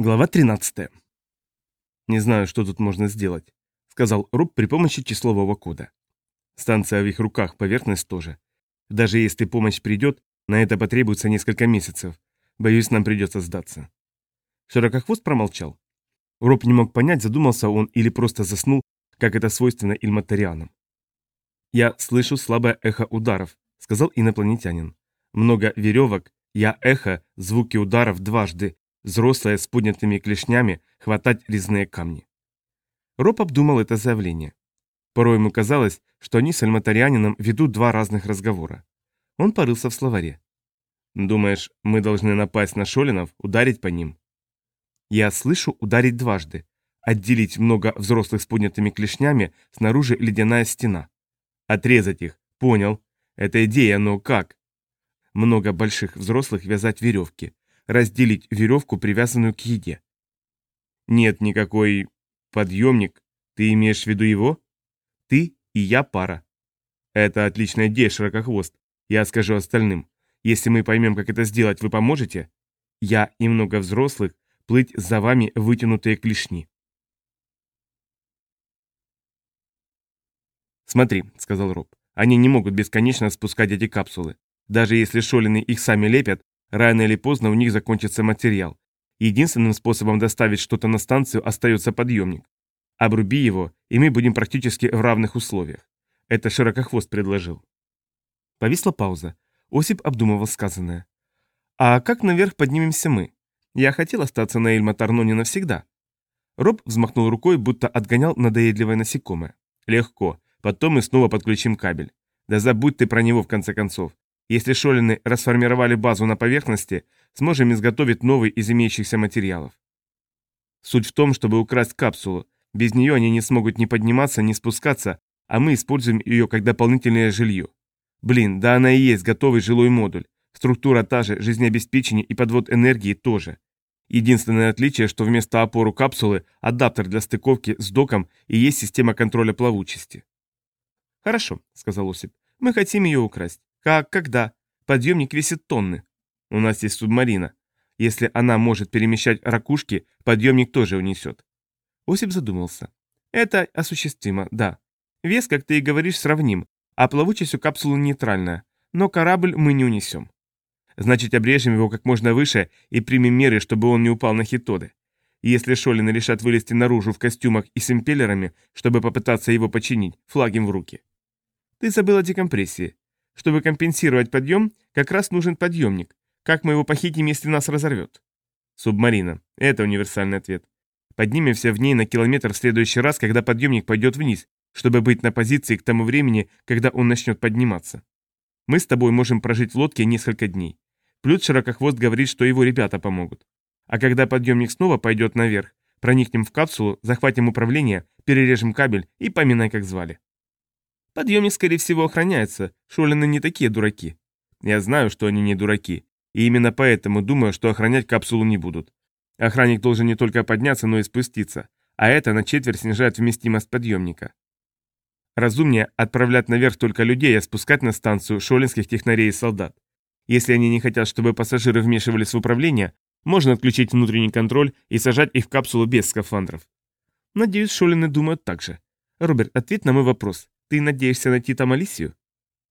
Глава 13. «Не знаю, что тут можно сделать», — сказал Руб при помощи числового кода. «Станция в их руках, поверхность тоже. Даже если помощь придет, на это потребуется несколько месяцев. Боюсь, нам придется сдаться». Широкохвост промолчал. Роб не мог понять, задумался он или просто заснул, как это свойственно ильматарианам. «Я слышу слабое эхо ударов», — сказал инопланетянин. «Много веревок, я эхо, звуки ударов дважды, взрослая с поднятыми клешнями, хватать резные камни. Роб обдумал это заявление. Порой ему казалось, что они с альматарианином ведут два разных разговора. Он порылся в словаре. «Думаешь, мы должны напасть на Шолинов, ударить по ним?» «Я слышу ударить дважды. Отделить много взрослых с поднятыми клешнями, снаружи ледяная стена. Отрезать их. Понял. Это идея, но как?» Много больших взрослых вязать веревки разделить веревку, привязанную к еде. Нет никакой... подъемник. Ты имеешь в виду его? Ты и я пара. Это отличная идея, широкохвост. Я скажу остальным. Если мы поймем, как это сделать, вы поможете? Я и много взрослых плыть за вами вытянутые клешни. «Смотри», — сказал Роб, — «они не могут бесконечно спускать эти капсулы. Даже если шолины их сами лепят, Рано или поздно у них закончится материал. Единственным способом доставить что-то на станцию остается подъемник. Обруби его, и мы будем практически в равных условиях. Это Широкохвост предложил. Повисла пауза. Осип обдумывал сказанное. «А как наверх поднимемся мы? Я хотел остаться на Эльматар, но не навсегда». Роб взмахнул рукой, будто отгонял надоедливое насекомое. «Легко. Потом мы снова подключим кабель. Да забудь ты про него в конце концов. Если Шолины расформировали базу на поверхности, сможем изготовить новый из имеющихся материалов. Суть в том, чтобы украсть капсулу. Без нее они не смогут ни подниматься, ни спускаться, а мы используем ее как дополнительное жилье. Блин, да она и есть готовый жилой модуль. Структура та же, жизнеобеспечение и подвод энергии тоже. Единственное отличие, что вместо опору капсулы адаптер для стыковки с доком и есть система контроля плавучести. «Хорошо», — сказал Осип, — «мы хотим ее украсть. Как, когда? Подъемник весит тонны. У нас есть субмарина. Если она может перемещать ракушки, подъемник тоже унесет. Осип задумался. Это осуществимо, да. Вес, как ты и говоришь, сравним, а плавучесть у капсулы нейтральная. Но корабль мы не унесем. Значит, обрежем его как можно выше и примем меры, чтобы он не упал на хитоды. Если Шолины решат вылезти наружу в костюмах и с импеллерами, чтобы попытаться его починить, флагим в руки. Ты забыл о декомпрессии. Чтобы компенсировать подъем, как раз нужен подъемник. Как мы его похитим, если нас разорвет? Субмарина. Это универсальный ответ. Поднимемся в ней на километр в следующий раз, когда подъемник пойдет вниз, чтобы быть на позиции к тому времени, когда он начнет подниматься. Мы с тобой можем прожить в лодке несколько дней. Плюс Широкохвост говорит, что его ребята помогут. А когда подъемник снова пойдет наверх, проникнем в капсулу, захватим управление, перережем кабель и поминай, как звали. Подъемник, скорее всего, охраняется. Шолины не такие дураки. Я знаю, что они не дураки. И именно поэтому думаю, что охранять капсулу не будут. Охранник должен не только подняться, но и спуститься. А это на четверть снижает вместимость подъемника. Разумнее отправлять наверх только людей, а спускать на станцию шолинских технарей и солдат. Если они не хотят, чтобы пассажиры вмешивались в управление, можно отключить внутренний контроль и сажать их в капсулу без скафандров. Надеюсь, Шолины думают так же. Роберт, ответь на мой вопрос. Ты надеешься найти там Алисию?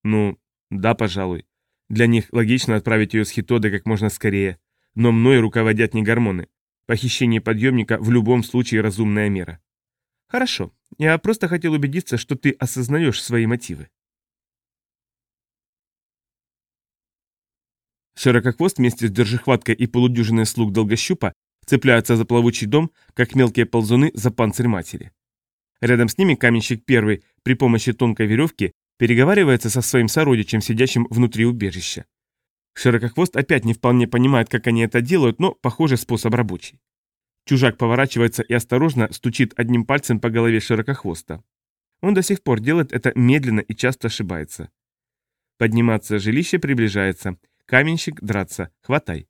Ну, да, пожалуй. Для них логично отправить ее с Хитоды как можно скорее. Но мной руководят не гормоны. Похищение подъемника в любом случае разумная мера. Хорошо. Я просто хотел убедиться, что ты осознаешь свои мотивы. Широкохвост вместе с держихваткой и полудюжиной слуг долгощупа цепляются за плавучий дом, как мелкие ползуны за панцирь матери. Рядом с ними каменщик первый при помощи тонкой веревки переговаривается со своим сородичем, сидящим внутри убежища. Широкохвост опять не вполне понимает, как они это делают, но, похоже, способ рабочий. Чужак поворачивается и осторожно стучит одним пальцем по голове широкохвоста. Он до сих пор делает это медленно и часто ошибается. Подниматься жилище приближается. Каменщик драться. Хватай.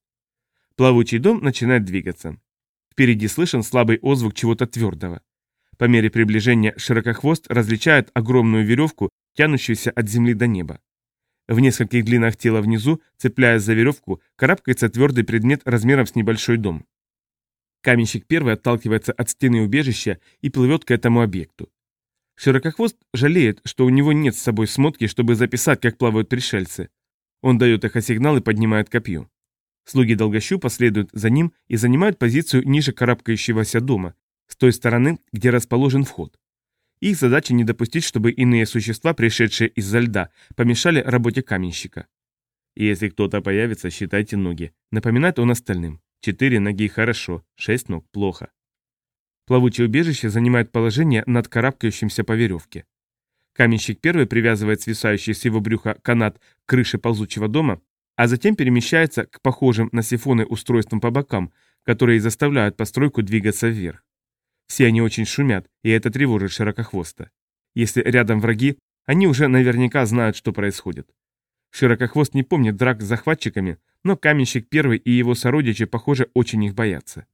Плавучий дом начинает двигаться. Впереди слышен слабый отзвук чего-то твердого. По мере приближения широкохвост различает огромную веревку, тянущуюся от земли до неба. В нескольких длинах тела внизу, цепляясь за веревку, карабкается твердый предмет размером с небольшой дом. Каменщик первый отталкивается от стены убежища и плывет к этому объекту. Широкохвост жалеет, что у него нет с собой смотки, чтобы записать, как плавают пришельцы. Он дает их сигнал и поднимает копье. Слуги долгощупа следуют за ним и занимают позицию ниже карабкающегося дома, с той стороны, где расположен вход. Их задача не допустить, чтобы иные существа, пришедшие из-за льда, помешали работе каменщика. «Если кто-то появится, считайте ноги», — напоминает он остальным. «Четыре ноги хорошо, шесть ног плохо». Плавучее убежище занимает положение над карабкающимся по веревке. Каменщик первый привязывает свисающий с его брюха канат к крыше ползучего дома, а затем перемещается к похожим на сифоны устройствам по бокам, которые заставляют постройку двигаться вверх. Все они очень шумят, и это тревожит широкохвоста. Если рядом враги, они уже наверняка знают, что происходит. Широкохвост не помнит драк с захватчиками, но каменщик первый и его сородичи, похоже, очень их боятся.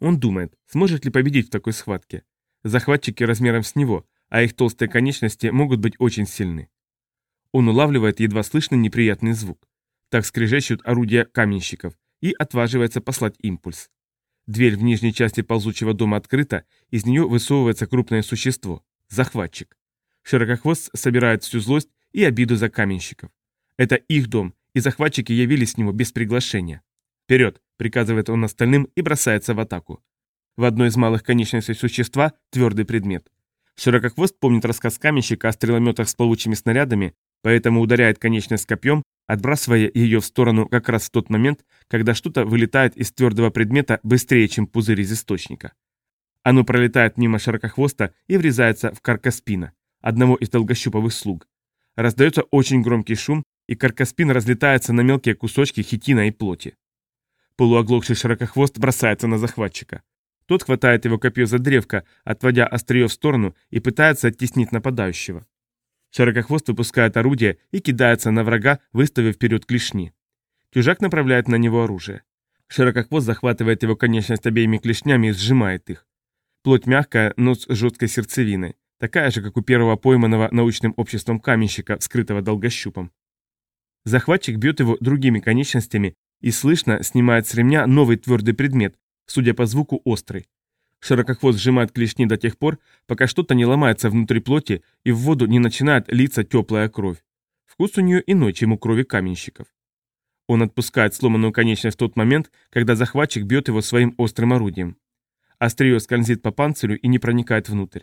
Он думает, сможет ли победить в такой схватке. Захватчики размером с него, а их толстые конечности могут быть очень сильны. Он улавливает едва слышный неприятный звук. Так скрежещут орудия каменщиков и отваживается послать импульс. Дверь в нижней части ползучего дома открыта, из нее высовывается крупное существо – захватчик. Широкохвост собирает всю злость и обиду за каменщиков. Это их дом, и захватчики явились с него без приглашения. «Вперед!» – приказывает он остальным и бросается в атаку. В одной из малых конечностей существа – твердый предмет. Широкохвост помнит рассказ каменщика о стрелометах с плавучими снарядами, поэтому ударяет конечность копьем, отбрасывая ее в сторону как раз в тот момент, когда что-то вылетает из твердого предмета быстрее, чем пузырь из источника. Оно пролетает мимо широкохвоста и врезается в каркаспина, одного из долгощуповых слуг. Раздается очень громкий шум, и каркаспин разлетается на мелкие кусочки хитина и плоти. Полуоглохший широкохвост бросается на захватчика. Тот хватает его копье за древко, отводя острие в сторону и пытается оттеснить нападающего. Широкохвост выпускает орудие и кидается на врага, выставив вперед клешни. Чужак направляет на него оружие. Широкохвост захватывает его конечность обеими клешнями и сжимает их. Плоть мягкая, но с жесткой сердцевиной, такая же, как у первого пойманного научным обществом каменщика, вскрытого долгощупом. Захватчик бьет его другими конечностями и слышно снимает с ремня новый твердый предмет, судя по звуку острый. Широкохвост сжимает клешни до тех пор, пока что-то не ломается внутри плоти и в воду не начинает литься теплая кровь. Вкус у нее иной, чем у крови каменщиков. Он отпускает сломанную конечность в тот момент, когда захватчик бьет его своим острым орудием. Острие скользит по панцирю и не проникает внутрь.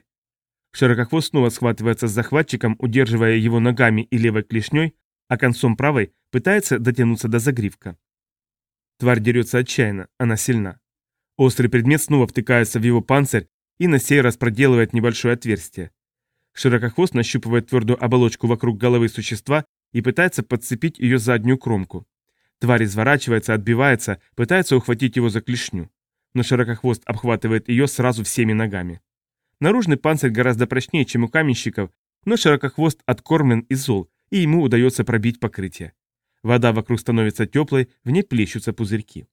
Широкохвост снова схватывается с захватчиком, удерживая его ногами и левой клешней, а концом правой пытается дотянуться до загривка. Тварь дерется отчаянно, она сильна. Острый предмет снова втыкается в его панцирь и на сей раз проделывает небольшое отверстие. Широкохвост нащупывает твердую оболочку вокруг головы существа и пытается подцепить ее заднюю кромку. Тварь изворачивается, отбивается, пытается ухватить его за клешню. Но широкохвост обхватывает ее сразу всеми ногами. Наружный панцирь гораздо прочнее, чем у каменщиков, но широкохвост откормлен и зол, и ему удается пробить покрытие. Вода вокруг становится теплой, в ней плещутся пузырьки.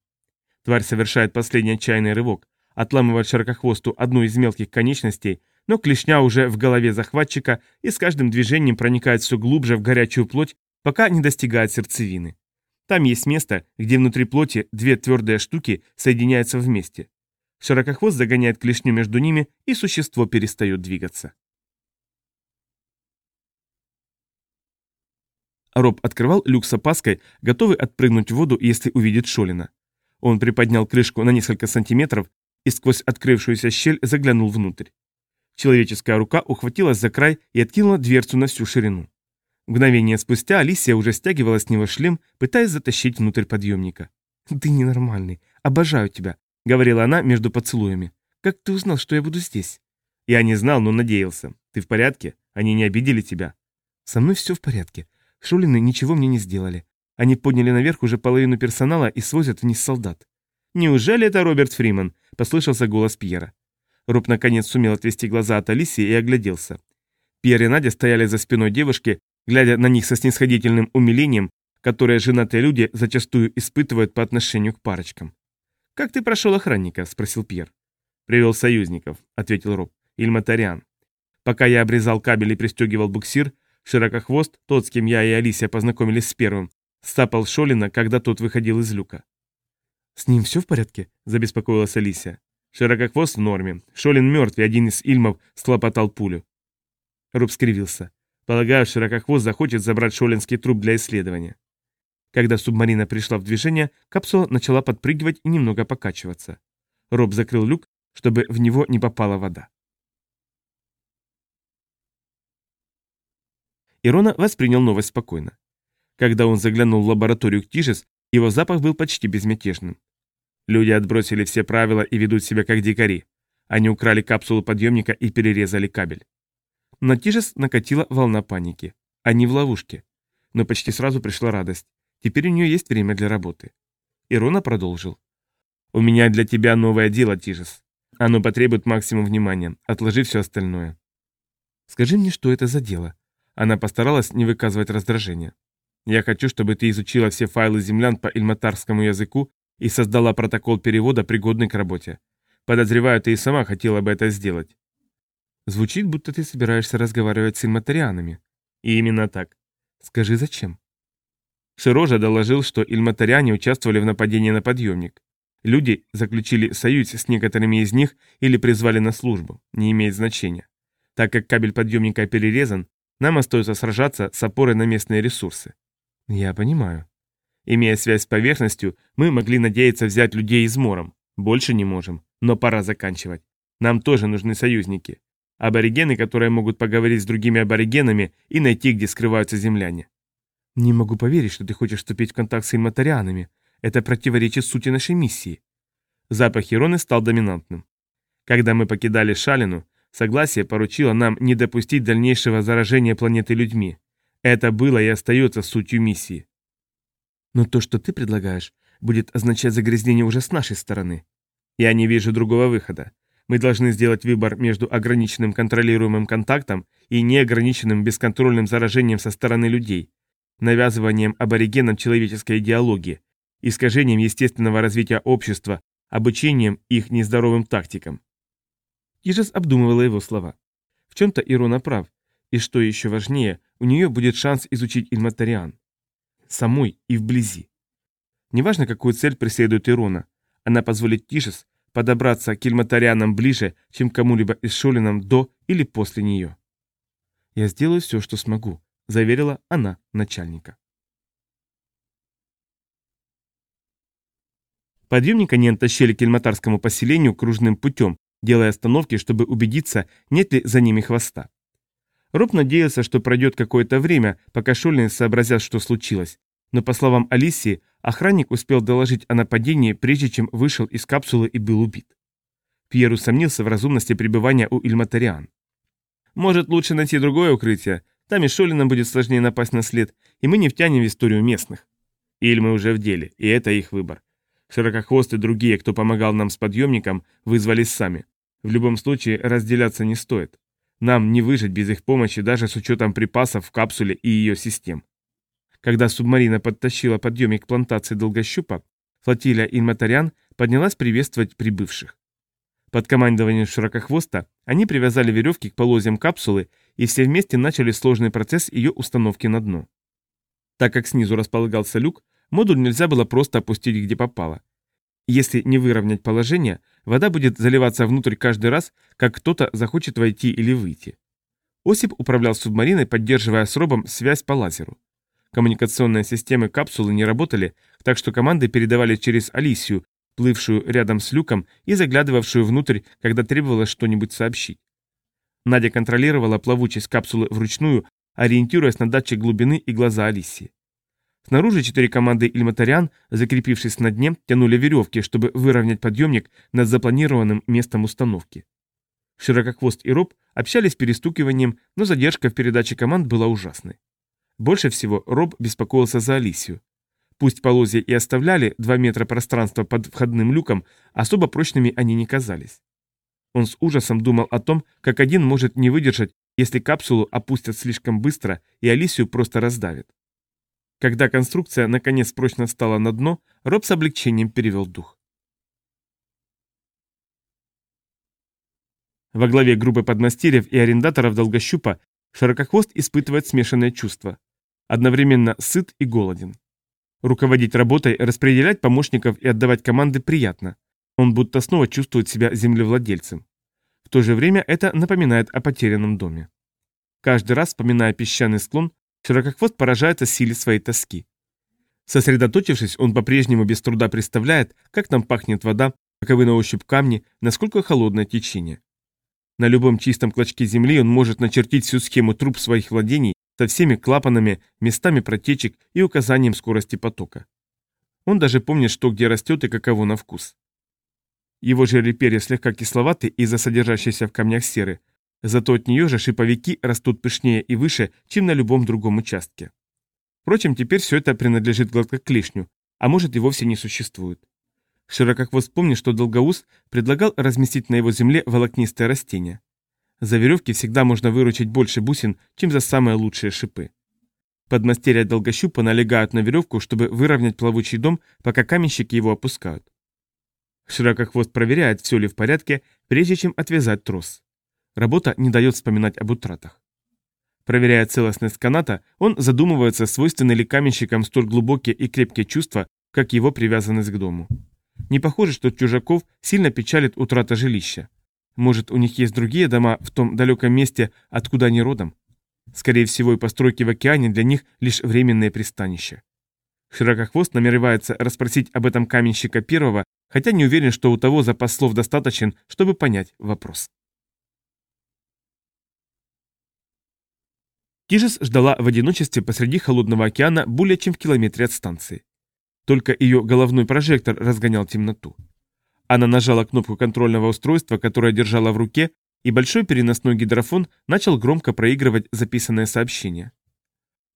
Тварь совершает последний отчаянный рывок, отламывает широкохвосту одну из мелких конечностей, но клешня уже в голове захватчика и с каждым движением проникает все глубже в горячую плоть, пока не достигает сердцевины. Там есть место, где внутри плоти две твердые штуки соединяются вместе. Широкохвост загоняет клешню между ними, и существо перестает двигаться. Роб открывал люк с опаской, готовый отпрыгнуть в воду, если увидит Шолина. Он приподнял крышку на несколько сантиметров и сквозь открывшуюся щель заглянул внутрь. Человеческая рука ухватилась за край и откинула дверцу на всю ширину. Мгновение спустя Алисия уже стягивала с него шлем, пытаясь затащить внутрь подъемника. «Ты ненормальный. Обожаю тебя», — говорила она между поцелуями. «Как ты узнал, что я буду здесь?» «Я не знал, но надеялся. Ты в порядке? Они не обидели тебя?» «Со мной все в порядке. Шулины ничего мне не сделали. Они подняли наверх уже половину персонала и свозят вниз солдат. «Неужели это Роберт Фриман?» – послышался голос Пьера. Руб наконец сумел отвести глаза от Алисии и огляделся. Пьер и Надя стояли за спиной девушки, глядя на них со снисходительным умилением, которое женатые люди зачастую испытывают по отношению к парочкам. «Как ты прошел охранника?» – спросил Пьер. «Привел союзников», – ответил Роб. «Ильматариан. Пока я обрезал кабель и пристегивал буксир, Широкохвост, тот, с кем я и Алисия познакомились с первым, Стапал Шолина, когда тот выходил из люка. «С ним все в порядке?» – забеспокоилась Алисия. «Широкохвост в норме. Шолин мертв, и один из ильмов схлопотал пулю». Руб скривился. Полагаю, Широкохвост захочет забрать шолинский труп для исследования. Когда субмарина пришла в движение, капсула начала подпрыгивать и немного покачиваться. Роб закрыл люк, чтобы в него не попала вода. Ирона воспринял новость спокойно. Когда он заглянул в лабораторию к Тижес, его запах был почти безмятежным. Люди отбросили все правила и ведут себя как дикари. Они украли капсулу подъемника и перерезали кабель. На Тижес накатила волна паники. Они в ловушке. Но почти сразу пришла радость. Теперь у нее есть время для работы. Ирона продолжил. «У меня для тебя новое дело, Тижес. Оно потребует максимум внимания. Отложи все остальное». «Скажи мне, что это за дело?» Она постаралась не выказывать раздражения. «Я хочу, чтобы ты изучила все файлы землян по ильматарскому языку и создала протокол перевода, пригодный к работе. Подозреваю, ты и сама хотела бы это сделать». «Звучит, будто ты собираешься разговаривать с ильматарианами». «И именно так». «Скажи, зачем?» Широжа доложил, что ильматаряне участвовали в нападении на подъемник. Люди заключили союз с некоторыми из них или призвали на службу, не имеет значения. Так как кабель подъемника перерезан, нам остается сражаться с опорой на местные ресурсы. Я понимаю. Имея связь с поверхностью, мы могли надеяться взять людей измором. Больше не можем, но пора заканчивать. Нам тоже нужны союзники. Аборигены, которые могут поговорить с другими аборигенами и найти, где скрываются земляне. «Не могу поверить, что ты хочешь вступить в контакт с ильматарианами. Это противоречит сути нашей миссии». Запах Ироны стал доминантным. Когда мы покидали Шалину, согласие поручило нам не допустить дальнейшего заражения планеты людьми. Это было и остается сутью миссии. Но то, что ты предлагаешь, будет означать загрязнение уже с нашей стороны. Я не вижу другого выхода. Мы должны сделать выбор между ограниченным контролируемым контактом и неограниченным бесконтрольным заражением со стороны людей, навязыванием аборигенам человеческой идеологии, искажением естественного развития общества, обучением их нездоровым тактикам. Ижес обдумывала его слова. В чем-то Ирона прав, и что еще важнее, у нее будет шанс изучить Ильматариан. Самой и вблизи. Неважно, какую цель преследует Ирона, она позволит Тишес подобраться к Ильматарианам ближе, чем кому-либо из Шолинам до или после нее. «Я сделаю все, что смогу», — заверила она начальника. Подъемник они оттащили к Кельматарскому поселению кружным путем, делая остановки, чтобы убедиться, нет ли за ними хвоста. Роб надеялся, что пройдет какое-то время, пока Шольны сообразят, что случилось, но, по словам Алисии, охранник успел доложить о нападении, прежде чем вышел из капсулы и был убит. Пьер усомнился в разумности пребывания у Ильматариан. «Может, лучше найти другое укрытие? Там и Шолинам будет сложнее напасть на след, и мы не втянем в историю местных. Ильмы уже в деле, и это их выбор. Широкохвост и другие, кто помогал нам с подъемником, вызвались сами. В любом случае, разделяться не стоит. Нам не выжить без их помощи даже с учетом припасов в капсуле и ее систем. Когда субмарина подтащила подъемник плантации долгощупа, флотилия Инматарян поднялась приветствовать прибывших. Под командованием Широкохвоста они привязали веревки к полозьям капсулы и все вместе начали сложный процесс ее установки на дно. Так как снизу располагался люк, модуль нельзя было просто опустить где попало. Если не выровнять положение, вода будет заливаться внутрь каждый раз, как кто-то захочет войти или выйти. Осип управлял субмариной, поддерживая с Робом связь по лазеру. Коммуникационные системы капсулы не работали, так что команды передавали через Алисию, плывшую рядом с люком и заглядывавшую внутрь, когда требовалось что-нибудь сообщить. Надя контролировала плавучесть капсулы вручную, ориентируясь на датчик глубины и глаза Алисии. Снаружи четыре команды ильматарян, закрепившись на дне, тянули веревки, чтобы выровнять подъемник над запланированным местом установки. Широкохвост и Роб общались перестукиванием, но задержка в передаче команд была ужасной. Больше всего Роб беспокоился за Алисию. Пусть полозья и оставляли 2 метра пространства под входным люком, особо прочными они не казались. Он с ужасом думал о том, как один может не выдержать, если капсулу опустят слишком быстро и Алисию просто раздавит. Когда конструкция наконец прочно стала на дно, Роб с облегчением перевел дух. Во главе группы подмастерьев и арендаторов Долгощупа Широкохвост испытывает смешанные чувства. Одновременно сыт и голоден. Руководить работой, распределять помощников и отдавать команды приятно. Он будто снова чувствует себя землевладельцем. В то же время это напоминает о потерянном доме. Каждый раз, вспоминая песчаный склон, Широкохвост поражается силе своей тоски. Сосредоточившись, он по-прежнему без труда представляет, как там пахнет вода, каковы на ощупь камни, насколько холодное течение. На любом чистом клочке земли он может начертить всю схему труб своих владений со всеми клапанами, местами протечек и указанием скорости потока. Он даже помнит, что где растет и каково на вкус. Его же перья слегка кисловаты из-за содержащейся в камнях серы, Зато от нее же шиповики растут пышнее и выше, чем на любом другом участке. Впрочем, теперь все это принадлежит гладкоклешню, а может и вовсе не существует. Широкохвост помнит, что Долгоус предлагал разместить на его земле волокнистые растения. За веревки всегда можно выручить больше бусин, чем за самые лучшие шипы. Подмастерья долгощупа налегают на веревку, чтобы выровнять плавучий дом, пока каменщики его опускают. Широкохвост проверяет, все ли в порядке, прежде чем отвязать трос. Работа не дает вспоминать об утратах. Проверяя целостность каната, он задумывается, свойственны ли каменщикам столь глубокие и крепкие чувства, как его привязанность к дому. Не похоже, что чужаков сильно печалит утрата жилища. Может, у них есть другие дома в том далеком месте, откуда они родом? Скорее всего, и постройки в океане для них лишь временное пристанище. Широкохвост намеревается расспросить об этом каменщика первого, хотя не уверен, что у того запас слов достаточен, чтобы понять вопрос. Тижес ждала в одиночестве посреди холодного океана более чем в километре от станции. Только ее головной прожектор разгонял темноту. Она нажала кнопку контрольного устройства, которое держала в руке, и большой переносной гидрофон начал громко проигрывать записанное сообщение.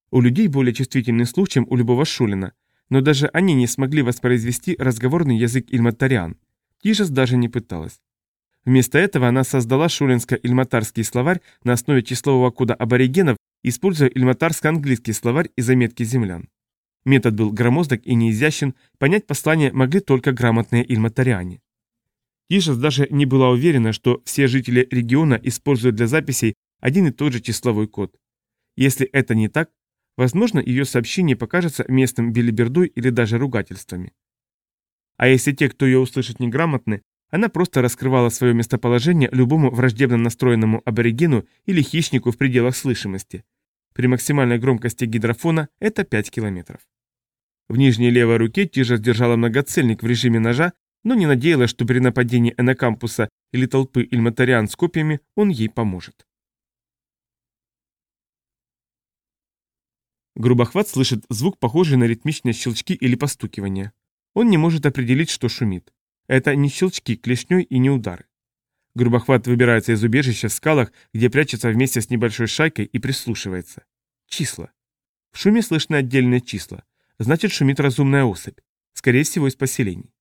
У людей более чувствительный слух, чем у любого шулина, но даже они не смогли воспроизвести разговорный язык ильматариан. Тижес даже не пыталась. Вместо этого она создала шулинско-ильматарский словарь на основе числового кода аборигенов используя ильматарско-английский словарь и заметки землян. Метод был громоздок и неизящен, понять послание могли только грамотные ильматариане. Тишес даже не была уверена, что все жители региона используют для записей один и тот же числовой код. Если это не так, возможно, ее сообщение покажется местным билибердой или даже ругательствами. А если те, кто ее услышит, неграмотны, она просто раскрывала свое местоположение любому враждебно настроенному аборигену или хищнику в пределах слышимости. При максимальной громкости гидрофона это 5 километров. В нижней левой руке Тижа сдержала многоцельник в режиме ножа, но не надеялась, что при нападении Энакампуса или толпы ильматариан с копьями он ей поможет. Грубохват слышит звук, похожий на ритмичные щелчки или постукивания. Он не может определить, что шумит. Это не щелчки клешней и не удары. Грубохват выбирается из убежища в скалах, где прячется вместе с небольшой шайкой и прислушивается. Числа. В шуме слышны отдельные числа. Значит, шумит разумная особь. Скорее всего, из поселений.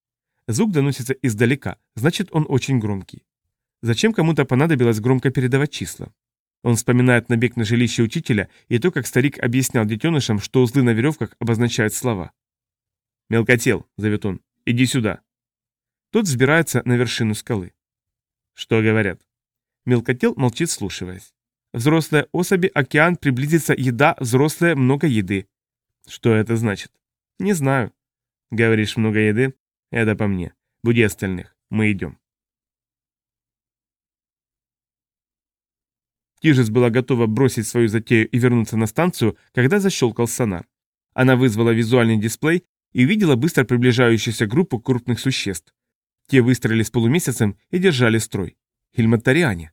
Звук доносится издалека, значит, он очень громкий. Зачем кому-то понадобилось громко передавать числа? Он вспоминает набег на жилище учителя и то, как старик объяснял детенышам, что узлы на веревках обозначают слова. «Мелкотел», — зовет он, — «иди сюда». Тот взбирается на вершину скалы. Что говорят? Мелкотел молчит, слушаясь. Взрослая особи, океан, приблизится еда, взрослая, много еды. Что это значит? Не знаю. Говоришь, много еды? Это по мне. Буди остальных. Мы идем. Тижес была готова бросить свою затею и вернуться на станцию, когда защелкал сонар. Она вызвала визуальный дисплей и увидела быстро приближающуюся группу крупных существ. Те выстроились полумесяцем и держали строй. Хильматариане.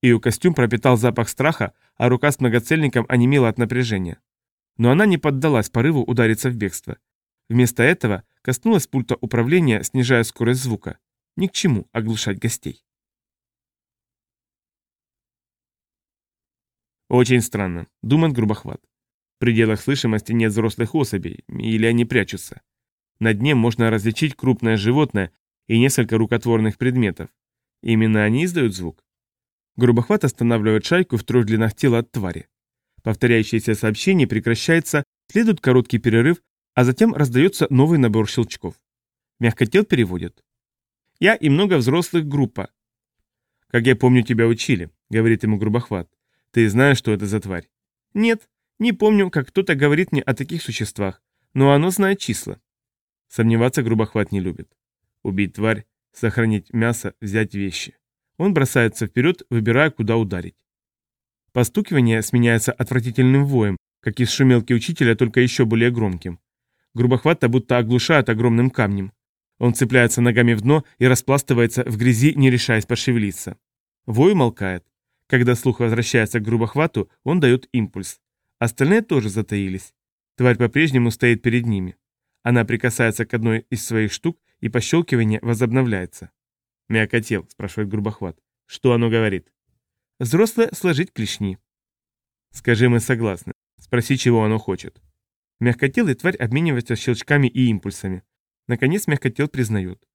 Ее костюм пропитал запах страха, а рука с многоцельником онемела от напряжения. Но она не поддалась порыву удариться в бегство. Вместо этого коснулась пульта управления, снижая скорость звука. Ни к чему оглушать гостей. Очень странно, думает грубохват. В пределах слышимости нет взрослых особей, или они прячутся. На дне можно различить крупное животное, и несколько рукотворных предметов. Именно они издают звук. Грубохват останавливает шайку в трех длинах тела от твари. Повторяющееся сообщение прекращается, следует короткий перерыв, а затем раздается новый набор щелчков. Мягкотел переводит. «Я и много взрослых группа». «Как я помню, тебя учили», — говорит ему Грубохват. «Ты знаешь, что это за тварь?» «Нет, не помню, как кто-то говорит мне о таких существах. но оно знает числа. Сомневаться грубохват не любит. Убить тварь, сохранить мясо, взять вещи. Он бросается вперед, выбирая, куда ударить. Постукивание сменяется отвратительным воем, как из шумелки учителя, только еще более громким. Грубохвата будто оглушает огромным камнем. Он цепляется ногами в дно и распластывается в грязи, не решаясь пошевелиться. Вой умолкает. Когда слух возвращается к грубохвату, он дает импульс. Остальные тоже затаились. Тварь по-прежнему стоит перед ними. Она прикасается к одной из своих штук, и пощелкивание возобновляется. «Мякотел», — спрашивает грубохват. «Что оно говорит?» «Взрослое сложить клешни». «Скажи, мы согласны. Спроси, чего оно хочет». Мягкотелый тварь обменивается щелчками и импульсами. Наконец мягкотел признает.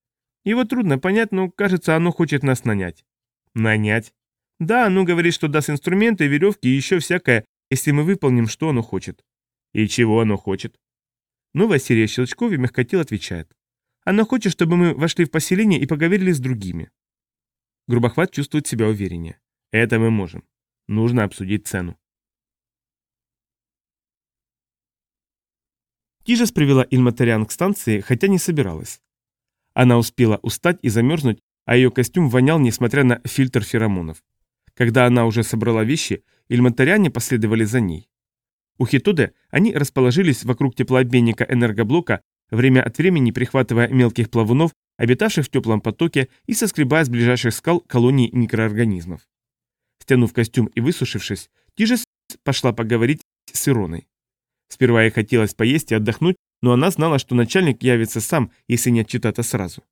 Его трудно понять, но кажется, оно хочет нас нанять. Нанять? Да, оно говорит, что даст инструменты, веревки и еще всякое, если мы выполним, что оно хочет. И чего оно хочет? Новая серия щелчков и мягкотел отвечает. Оно хочет, чтобы мы вошли в поселение и поговорили с другими. Грубохват чувствует себя увереннее. Это мы можем. Нужно обсудить цену. Тижес привела Ильматериан к станции, хотя не собиралась. Она успела устать и замерзнуть, а ее костюм вонял, несмотря на фильтр феромонов. Когда она уже собрала вещи, ильматаряне последовали за ней. У Хитоде они расположились вокруг теплообменника энергоблока, время от времени прихватывая мелких плавунов, обитавших в теплом потоке и соскребая с ближайших скал колонии микроорганизмов. Стянув костюм и высушившись, Тижес пошла поговорить с Ироной. Сперва ей хотелось поесть и отдохнуть, но она знала, что начальник явится сам, если не отчитаться сразу.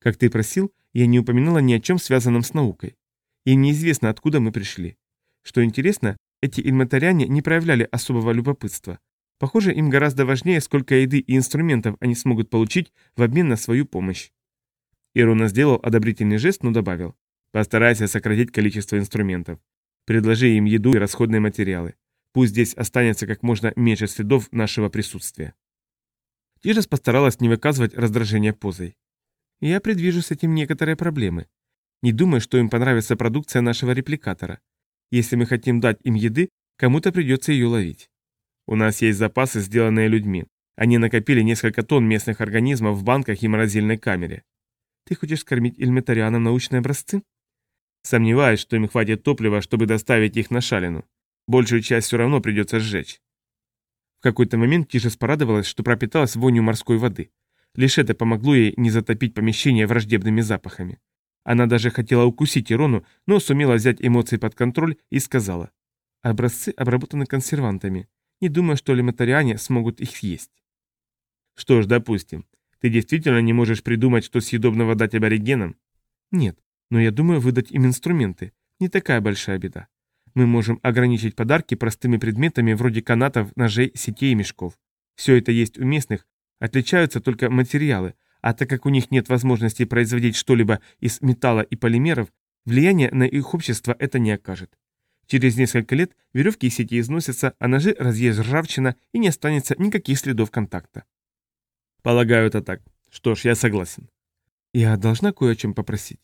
Как ты просил, я не упоминала ни о чем связанном с наукой. И неизвестно, откуда мы пришли. Что интересно, эти инвентаряне не проявляли особого любопытства. Похоже, им гораздо важнее, сколько еды и инструментов они смогут получить в обмен на свою помощь. Ирона сделал одобрительный жест, но добавил. Постарайся сократить количество инструментов. Предложи им еду и расходные материалы. Пусть здесь останется как можно меньше следов нашего присутствия. Тижес постаралась не выказывать раздражения позой. Я предвижу с этим некоторые проблемы. Не думаю, что им понравится продукция нашего репликатора. Если мы хотим дать им еды, кому-то придется ее ловить. У нас есть запасы, сделанные людьми. Они накопили несколько тонн местных организмов в банках и морозильной камере. Ты хочешь скормить эльметарианам научные образцы? Сомневаюсь, что им хватит топлива, чтобы доставить их на шалину. Большую часть все равно придется сжечь. В какой-то момент Тишес порадовалась, что пропиталась вонью морской воды. Лишь это помогло ей не затопить помещение враждебными запахами. Она даже хотела укусить Ирону, но сумела взять эмоции под контроль и сказала. «Образцы обработаны консервантами. Не думаю, что лимитариане смогут их съесть». «Что ж, допустим. Ты действительно не можешь придумать, что съедобного дать аборигенам?» «Нет, но я думаю выдать им инструменты. Не такая большая беда. Мы можем ограничить подарки простыми предметами вроде канатов, ножей, сетей и мешков. Все это есть у местных, отличаются только материалы, а так как у них нет возможности производить что-либо из металла и полимеров, влияние на их общество это не окажет. Через несколько лет веревки и сети износятся, а ножи разъест ржавчина и не останется никаких следов контакта. Полагаю, это так. Что ж, я согласен. Я должна кое о чем попросить.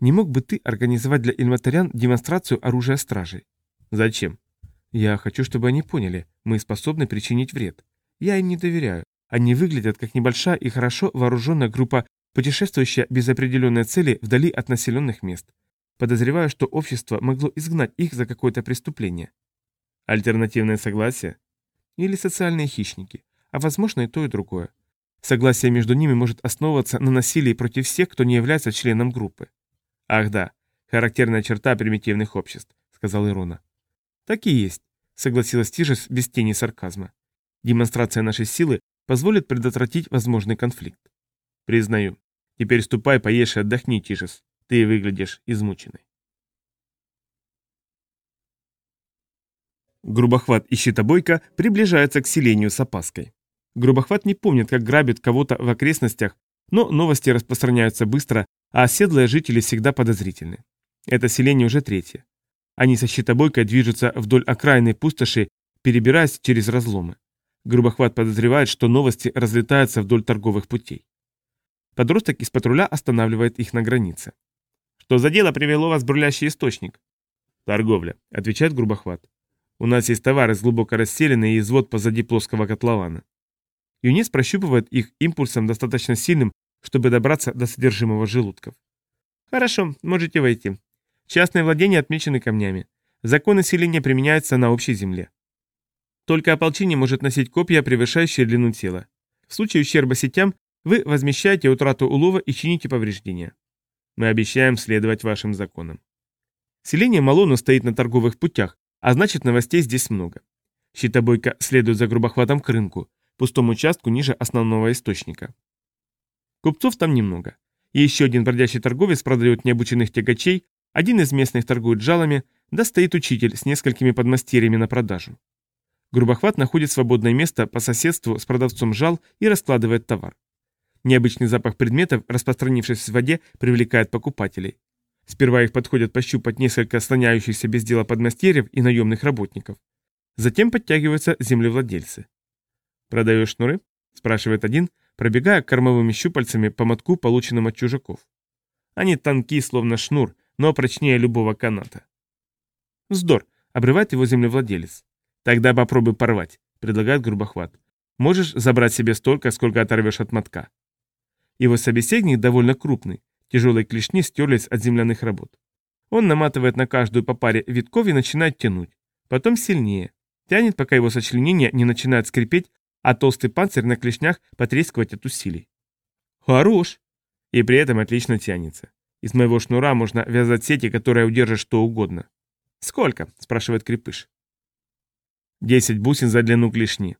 Не мог бы ты организовать для инватарян демонстрацию оружия стражей? Зачем? Я хочу, чтобы они поняли, мы способны причинить вред. Я им не доверяю. Они выглядят как небольшая и хорошо вооруженная группа, путешествующая без определенной цели вдали от населенных мест. Подозреваю, что общество могло изгнать их за какое-то преступление. Альтернативное согласие? Или социальные хищники, а возможно и то, и другое. Согласие между ними может основываться на насилии против всех, кто не является членом группы. Ах да, характерная черта примитивных обществ, сказал Ирона. Так и есть, согласилась Тижес без тени сарказма. Демонстрация нашей силы позволит предотвратить возможный конфликт. Признаю. Теперь ступай, поешь и отдохни, Тишес. Ты выглядишь измученной. Грубохват и щитобойка приближаются к селению с опаской. Грубохват не помнит, как грабит кого-то в окрестностях, но новости распространяются быстро, а оседлые жители всегда подозрительны. Это селение уже третье. Они со щитобойкой движутся вдоль окраины пустоши, перебираясь через разломы. Грубохват подозревает, что новости разлетаются вдоль торговых путей. Подросток из патруля останавливает их на границе. «Что за дело привело вас в бурлящий источник?» «Торговля», — отвечает Грубохват. «У нас есть товары с глубоко расселенные и извод позади плоского котлована». Юнец прощупывает их импульсом достаточно сильным, чтобы добраться до содержимого желудков. Хорошо, можете войти. Частные владения отмечены камнями. Законы селения применяются на общей земле. Только ополчение может носить копья, превышающие длину тела. В случае ущерба сетям вы возмещаете утрату улова и чините повреждения. Мы обещаем следовать вашим законам. Селение Малону стоит на торговых путях, а значит новостей здесь много. Щитобойка следует за грубохватом к рынку, пустому участку ниже основного источника. Купцов там немного. И еще один бродячий торговец продает необученных тягачей, один из местных торгует жалами, да стоит учитель с несколькими подмастерьями на продажу. Грубохват находит свободное место по соседству с продавцом жал и раскладывает товар. Необычный запах предметов, распространившись в воде, привлекает покупателей. Сперва их подходят пощупать несколько слоняющихся без дела подмастерьев и наемных работников. Затем подтягиваются землевладельцы. «Продаешь шнуры?» – спрашивает один, пробегая кормовыми щупальцами по мотку, полученному от чужаков. Они тонки, словно шнур, но прочнее любого каната. «Вздор!» – обрывает его землевладелец. «Тогда попробуй порвать», – предлагает грубохват. «Можешь забрать себе столько, сколько оторвешь от мотка». Его собеседник довольно крупный, тяжелые клешни стерлись от земляных работ. Он наматывает на каждую по паре витков и начинает тянуть. Потом сильнее. Тянет, пока его сочленения не начинают скрипеть, а толстый панцирь на клешнях потрескивать от усилий. Хорош! И при этом отлично тянется. Из моего шнура можно вязать сети, которые удержат что угодно. «Сколько?» – спрашивает крепыш. «Десять бусин за длину клешни.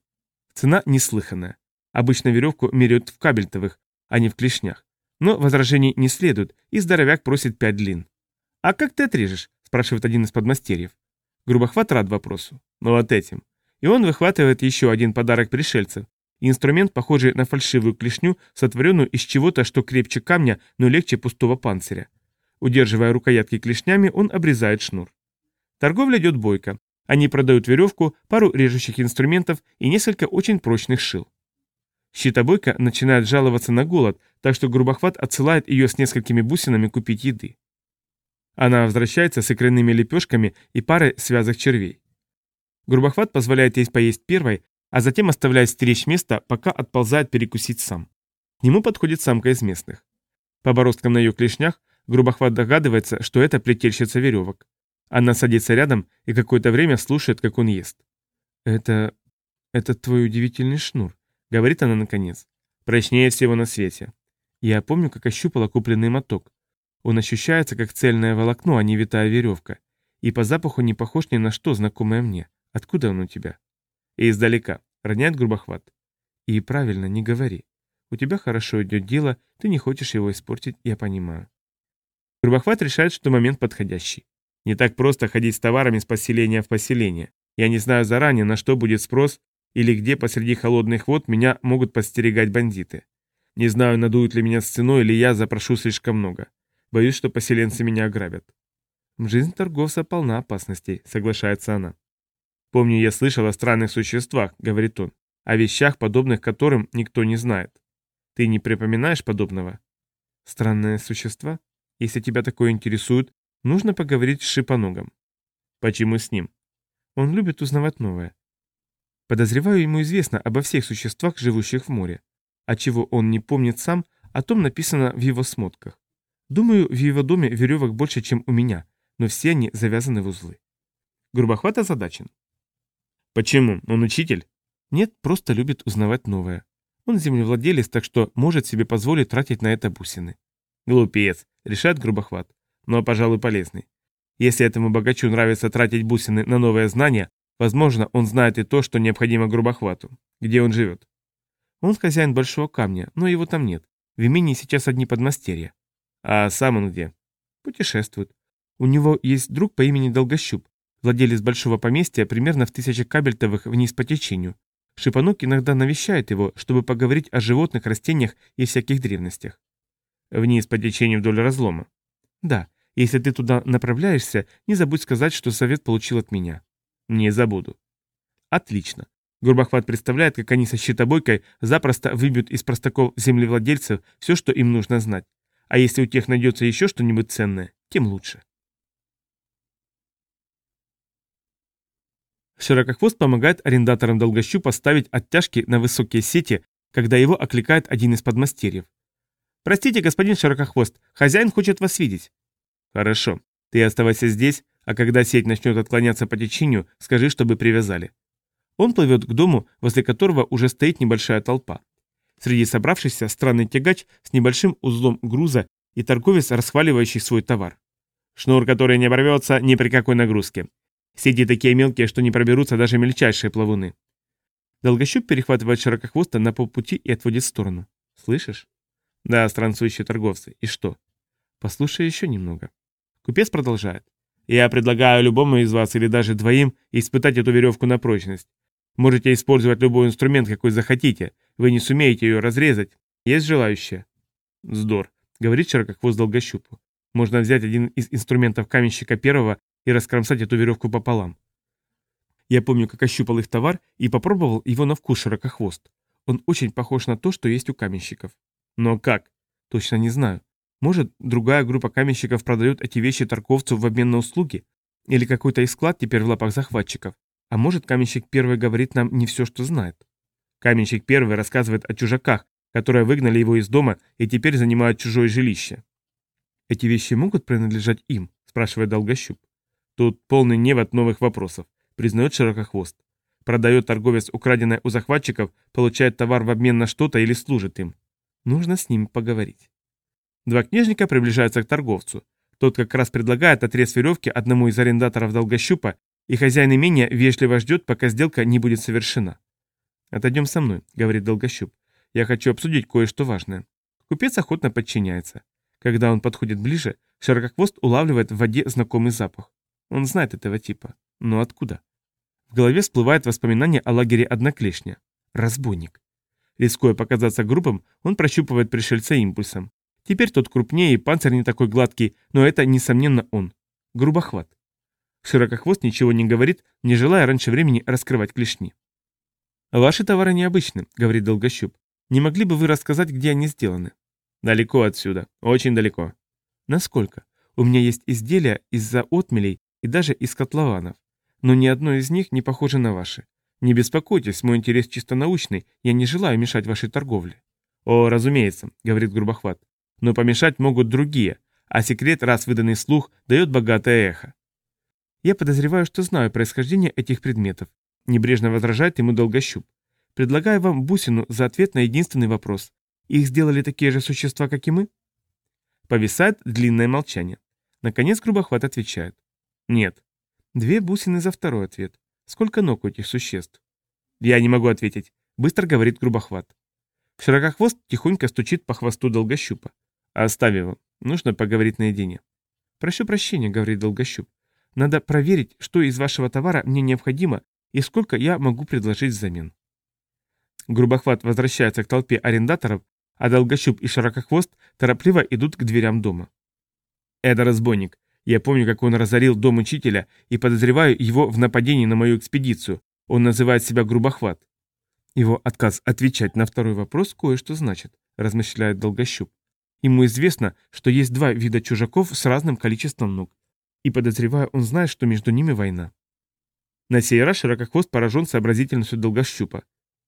Цена неслыханная. Обычно веревку меряют в кабельтовых, а не в клешнях. Но возражений не следует, и здоровяк просит пять длин. «А как ты отрежешь?» – спрашивает один из подмастерьев. Грубохват рад вопросу. Но вот этим. И он выхватывает еще один подарок пришельцев. Инструмент, похожий на фальшивую клешню, сотворенную из чего-то, что крепче камня, но легче пустого панциря. Удерживая рукоятки клешнями, он обрезает шнур. Торговля идет бойко. Они продают веревку, пару режущих инструментов и несколько очень прочных шил. Щитобойка начинает жаловаться на голод, так что грубохват отсылает ее с несколькими бусинами купить еды. Она возвращается с икряными лепешками и парой связок червей. Грубохват позволяет ей поесть первой, а затем оставляет стеречь место, пока отползает перекусить сам. К нему подходит самка из местных. По бороздкам на ее клешнях Грубохват догадывается, что это плетельщица веревок. Она садится рядом и какое-то время слушает, как он ест. «Это... это твой удивительный шнур», — говорит она наконец. «Прочнее всего на свете». Я помню, как ощупала купленный моток. Он ощущается, как цельное волокно, а не витая веревка. И по запаху не похож ни на что, знакомое мне. Откуда он у тебя? И издалека. Роняет грубохват. И правильно, не говори. У тебя хорошо идет дело, ты не хочешь его испортить, я понимаю. Грубохват решает, что момент подходящий. Не так просто ходить с товарами с поселения в поселение. Я не знаю заранее, на что будет спрос, или где посреди холодных вод меня могут подстерегать бандиты. Не знаю, надуют ли меня стеной, или я запрошу слишком много. Боюсь, что поселенцы меня ограбят. Жизнь торговца полна опасностей, соглашается она. Помню, я слышал о странных существах, говорит он, о вещах, подобных которым никто не знает. Ты не припоминаешь подобного? Странные существа? Если тебя такое интересует, нужно поговорить с шипоногом. Почему с ним? Он любит узнавать новое. Подозреваю, ему известно обо всех существах, живущих в море. А чего он не помнит сам, о том написано в его смотках. Думаю, в его доме веревок больше, чем у меня, но все они завязаны в узлы. Грубохват озадачен. Почему? Он учитель? Нет, просто любит узнавать новое. Он землевладелец, так что может себе позволить тратить на это бусины. Глупец, решает грубохват, но, пожалуй, полезный. Если этому богачу нравится тратить бусины на новые знания, возможно, он знает и то, что необходимо грубохвату. Где он живет? Он хозяин большого камня, но его там нет. В имении сейчас одни подмастерья. А сам он где? Путешествует. У него есть друг по имени Долгощуп, владелец большого поместья примерно в тысяче кабельтовых вниз по течению. Шипанок иногда навещает его, чтобы поговорить о животных, растениях и всяких древностях. Вниз по течению вдоль разлома. Да, если ты туда направляешься, не забудь сказать, что совет получил от меня. Не забуду. Отлично. Грубохват представляет, как они со щитобойкой запросто выбьют из простаков землевладельцев все, что им нужно знать. А если у тех найдется еще что-нибудь ценное, тем лучше. Широкохвост помогает арендаторам долгощу поставить оттяжки на высокие сети, когда его окликает один из подмастерьев. «Простите, господин Широкохвост, хозяин хочет вас видеть». «Хорошо. Ты оставайся здесь, а когда сеть начнет отклоняться по течению, скажи, чтобы привязали». Он плывет к дому, возле которого уже стоит небольшая толпа. Среди собравшихся странный тягач с небольшим узлом груза и торговец, расхваливающий свой товар. Шнур, который не оборвется ни при какой нагрузке. Сети такие мелкие, что не проберутся даже мельчайшие плавуны. Долгощуп перехватывает широкохвоста на полпути и отводит в сторону. «Слышишь?» «Да, странствующие торговцы. И что?» «Послушай еще немного». Купец продолжает. «Я предлагаю любому из вас или даже двоим испытать эту веревку на прочность. Можете использовать любой инструмент, какой захотите. Вы не сумеете ее разрезать. Есть желающие?» «Здор», — говорит широкохвост Долгощупу. «Можно взять один из инструментов каменщика первого и раскромсать эту веревку пополам. Я помню, как ощупал их товар и попробовал его на вкус широкохвост. Он очень похож на то, что есть у каменщиков. Но как? Точно не знаю. Может, другая группа каменщиков продает эти вещи торговцу в обмен на услуги? Или какой-то их склад теперь в лапах захватчиков? А может, каменщик первый говорит нам не все, что знает? Каменщик первый рассказывает о чужаках, которые выгнали его из дома и теперь занимают чужое жилище. «Эти вещи могут принадлежать им?» – спрашивает Долгощуп. Тут полный невод новых вопросов признает Широкохвост. Продает торговец украденное у захватчиков, получает товар в обмен на что-то или служит им. Нужно с ним поговорить. Два книжника приближаются к торговцу. Тот как раз предлагает отрез веревки одному из арендаторов долгощупа, и хозяин имения вежливо ждет, пока сделка не будет совершена. «Отойдем со мной», — говорит долгощуп. «Я хочу обсудить кое-что важное». Купец охотно подчиняется. Когда он подходит ближе, Широкохвост улавливает в воде знакомый запах. Он знает этого типа. Но откуда? В голове всплывает воспоминание о лагере Одноклешня. Разбойник. Рискуя показаться грубым, он прощупывает пришельца импульсом. Теперь тот крупнее и панцирь не такой гладкий, но это, несомненно, он. Грубохват. Широкохвост ничего не говорит, не желая раньше времени раскрывать клешни. «Ваши товары необычны», — говорит Долгощуп. «Не могли бы вы рассказать, где они сделаны?» «Далеко отсюда. Очень далеко». «Насколько? У меня есть изделия из-за отмелей и даже из котлованов но ни одно из них не похоже на ваши. Не беспокойтесь, мой интерес чисто научный, я не желаю мешать вашей торговле». «О, разумеется», — говорит Грубохват, — «но помешать могут другие, а секрет, раз выданный слух, дает богатое эхо». «Я подозреваю, что знаю происхождение этих предметов», — небрежно возражает ему Долгощуп. «Предлагаю вам бусину за ответ на единственный вопрос. Их сделали такие же существа, как и мы?» Повисает длинное молчание. Наконец Грубохват отвечает. «Нет, Две бусины за второй ответ. Сколько ног у этих существ? Я не могу ответить. Быстро говорит грубохват. Широкохвост тихонько стучит по хвосту долгощупа. Оставь его. Нужно поговорить наедине. Прошу прощения, говорит долгощуп. Надо проверить, что из вашего товара мне необходимо и сколько я могу предложить взамен. Грубохват возвращается к толпе арендаторов, а долгощуп и широкохвост торопливо идут к дверям дома. Это разбойник. Я помню, как он разорил дом учителя и подозреваю его в нападении на мою экспедицию. Он называет себя грубохват. Его отказ отвечать на второй вопрос кое-что значит, размышляет Долгощуп. Ему известно, что есть два вида чужаков с разным количеством ног. И подозреваю, он знает, что между ними война. На сей раз Широкохвост поражен сообразительностью Долгощупа.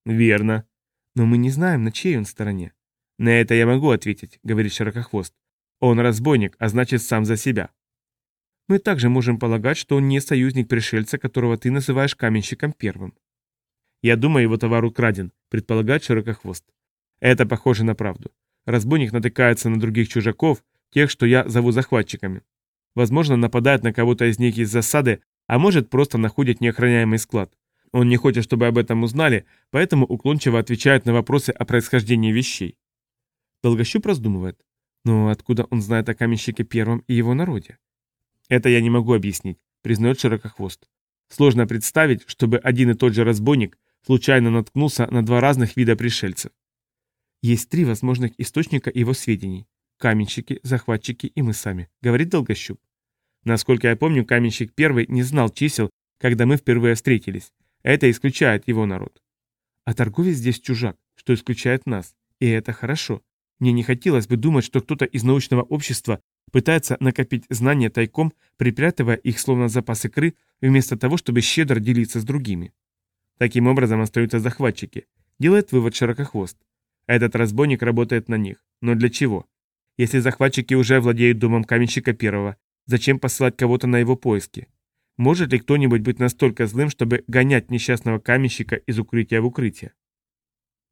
Верно. Но мы не знаем, на чьей он стороне. На это я могу ответить, говорит Широкохвост. Он разбойник, а значит сам за себя. Мы также можем полагать, что он не союзник пришельца, которого ты называешь каменщиком первым. Я думаю, его товар украден, предполагает Широкохвост. Это похоже на правду. Разбойник натыкается на других чужаков, тех, что я зову захватчиками. Возможно, нападает на кого-то из них из засады, а может, просто находит неохраняемый склад. Он не хочет, чтобы об этом узнали, поэтому уклончиво отвечает на вопросы о происхождении вещей. Долгощуп раздумывает. Но откуда он знает о каменщике первом и его народе? Это я не могу объяснить, признает Широкохвост. Сложно представить, чтобы один и тот же разбойник случайно наткнулся на два разных вида пришельцев. Есть три возможных источника его сведений. Каменщики, захватчики и мы сами, говорит Долгощуп. Насколько я помню, каменщик первый не знал чисел, когда мы впервые встретились. Это исключает его народ. А торговец здесь чужак, что исключает нас. И это хорошо. Мне не хотелось бы думать, что кто-то из научного общества пытается накопить знания тайком, припрятывая их словно запас икры, вместо того, чтобы щедро делиться с другими. Таким образом остаются захватчики. Делает вывод широкохвост. Этот разбойник работает на них. Но для чего? Если захватчики уже владеют домом каменщика первого, зачем посылать кого-то на его поиски? Может ли кто-нибудь быть настолько злым, чтобы гонять несчастного каменщика из укрытия в укрытие?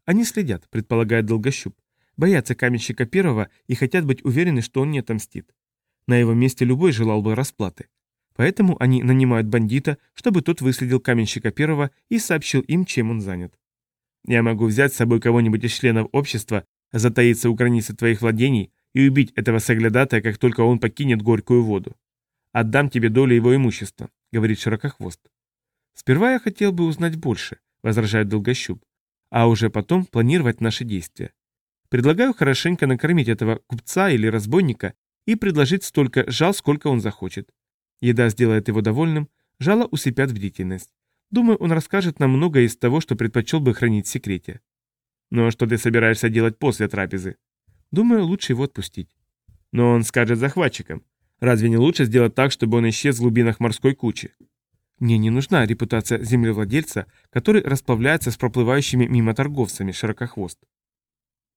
Они следят, предполагает Долгощуп. Боятся каменщика первого и хотят быть уверены, что он не отомстит. На его месте любой желал бы расплаты. Поэтому они нанимают бандита, чтобы тот выследил каменщика первого и сообщил им, чем он занят. Я могу взять с собой кого-нибудь из членов общества, затаиться у границы твоих владений и убить этого соглядатая, как только он покинет горькую воду. Отдам тебе долю его имущества», — говорит Широкохвост. «Сперва я хотел бы узнать больше», — возражает Долгощуп, «а уже потом планировать наши действия. Предлагаю хорошенько накормить этого купца или разбойника и предложить столько жал, сколько он захочет. Еда сделает его довольным, жало усыпят бдительность. Думаю, он расскажет нам многое из того, что предпочел бы хранить в секрете. Ну а что ты собираешься делать после трапезы? Думаю, лучше его отпустить. Но он скажет захватчикам. Разве не лучше сделать так, чтобы он исчез в глубинах морской кучи? Мне не нужна репутация землевладельца, который расплавляется с проплывающими мимо торговцами, широкохвост.